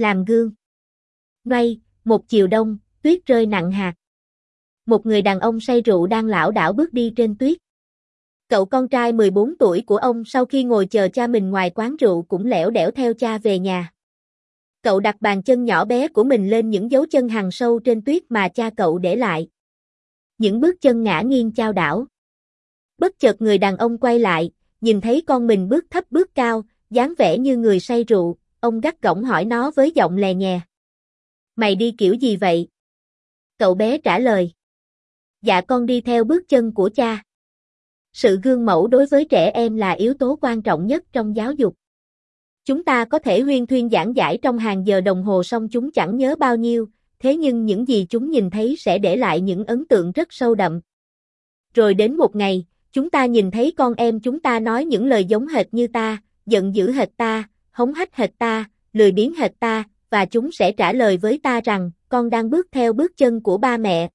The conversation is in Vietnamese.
Làm gương. Ngay, một chiều đông, tuyết rơi nặng hạt. Một người đàn ông say rượu đang lảo đảo bước đi trên tuyết. Cậu con trai 14 tuổi của ông sau khi ngồi chờ cha mình ngoài quán rượu cũng lẻo đẻo theo cha về nhà. Cậu đặt bàn chân nhỏ bé của mình lên những dấu chân hằn sâu trên tuyết mà cha cậu để lại. Những bước chân ngã nghiêng trao đảo. Bất chợt người đàn ông quay lại, nhìn thấy con mình bước thấp bước cao, dáng vẻ như người say rượu, ông gắt gỏng hỏi nó với giọng lè nhè. Mày đi kiểu gì vậy? Cậu bé trả lời. Dạ con đi theo bước chân của cha. Sự gương mẫu đối với trẻ em là yếu tố quan trọng nhất trong giáo dục. Chúng ta có thể huyên thuyên giảng giải trong hàng giờ đồng hồ xong chúng chẳng nhớ bao nhiêu, thế nhưng những gì chúng nhìn thấy sẽ để lại những ấn tượng rất sâu đậm. Rồi đến một ngày, chúng ta nhìn thấy con em chúng ta nói những lời giống hệt như ta, giận dữ hệt ta, hống hách hệt ta, lười biếng hệt ta, và chúng sẽ trả lời với ta rằng, con đang bước theo bước chân của ba mẹ,